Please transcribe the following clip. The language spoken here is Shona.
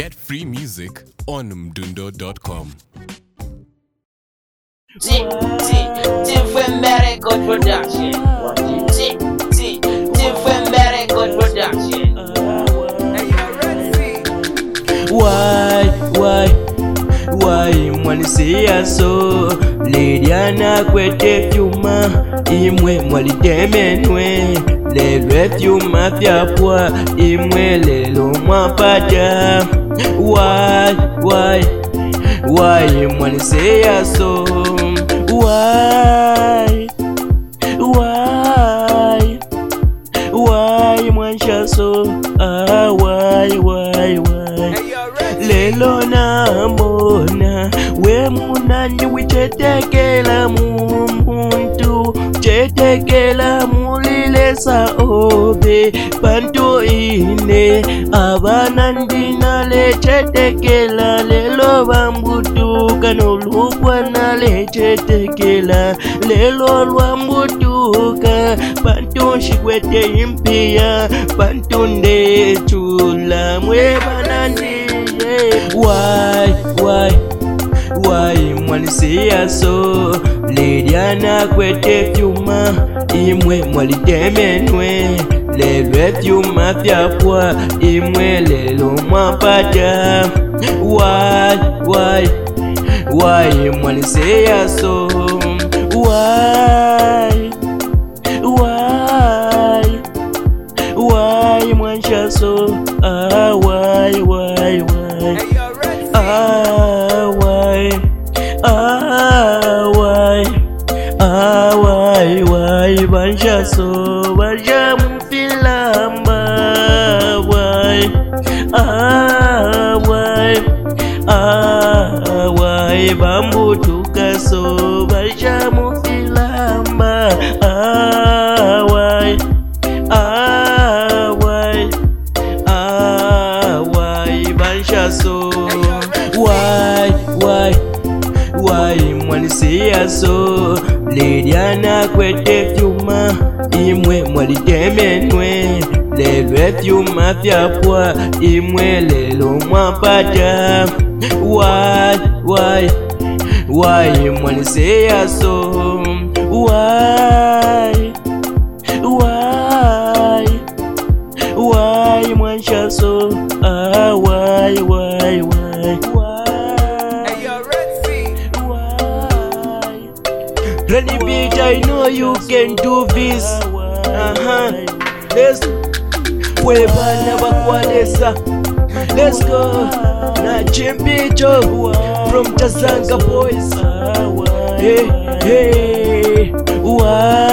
Get free music on mdundo.com. T T Very Good Production. T T Very Good Production. Why, why, why mwanisia so liliana kwete vyuma imwe mwalitemenwe lelwe vyuma vyapwa imwe lelo mwapada Why, why, why him when so? Why, why, why him so? Oh. Ah, why, why, why? Lelo na mona, we munani we chetekela mumuntu chetekela sa obe bantu ine abana ndina lechetekela lelo vambutuka nolukwana lechetekela lelo lwambutuka bantu xikwete impiya bantu ndechula mwe vana ndiye wai wai wai mwanisiya so Lidiana kwete vyuma imwe mwalitemenwe lelwe vyuma vyapwa imwe lelo mwapata wai wai wai mwaliseyaso why, why, wai mwanshaso ah. wai wai banjaso bajamfilamba wai ah wai ah wai bambutukaso bajamfilamba ah wai ah wai ah wai banjaso wai wai wai mwanisiaso lelya nakwete vyuma imwe mwalitemenwe lelwe vyuma vyapwa imwe lelo mwapata why why why mwaliseyaso why Baby, bitch, I know you can do this. Uh-huh. Let's we banabakwalesa. Let's go. Na Jimbi Joe from Tazanga Boys. Hey, hey. Why?